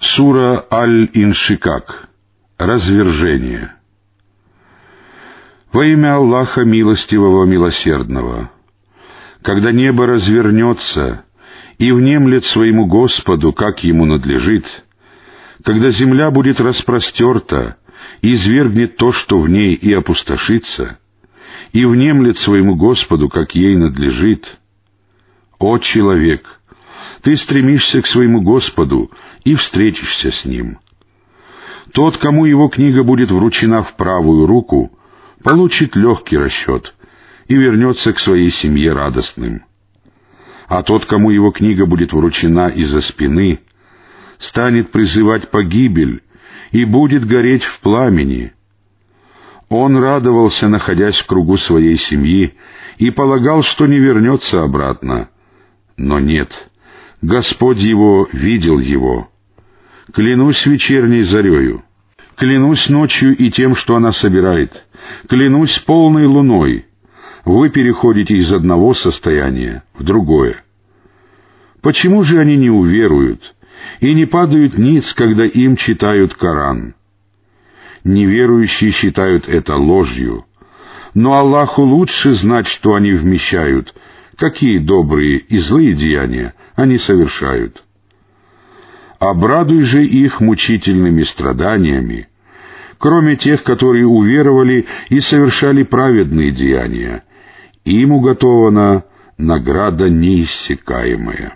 Сура Аль-Иншикак. Развержение. Во имя Аллаха Милостивого Милосердного. Когда небо развернется и внемлет своему Господу, как ему надлежит, когда земля будет распростерта, и извергнет то, что в ней, и опустошится, и внемлет своему Господу, как ей надлежит. О человек! Ты стремишься к своему Господу и встретишься с Ним. Тот, кому его книга будет вручена в правую руку, получит легкий расчет и вернется к своей семье радостным. А тот, кому его книга будет вручена из-за спины, станет призывать погибель и будет гореть в пламени. Он радовался, находясь в кругу своей семьи, и полагал, что не вернется обратно. Но нет, Господь его видел его. Клянусь вечерней зарею, клянусь ночью и тем, что она собирает, клянусь полной луной. Вы переходите из одного состояния в другое. Почему же они не уверуют и не падают ниц, когда им читают Коран? Неверующие считают это ложью, но Аллаху лучше знать, что они вмещают — какие добрые и злые деяния они совершают. Обрадуй же их мучительными страданиями, кроме тех, которые уверовали и совершали праведные деяния. Им уготована награда неиссякаемая.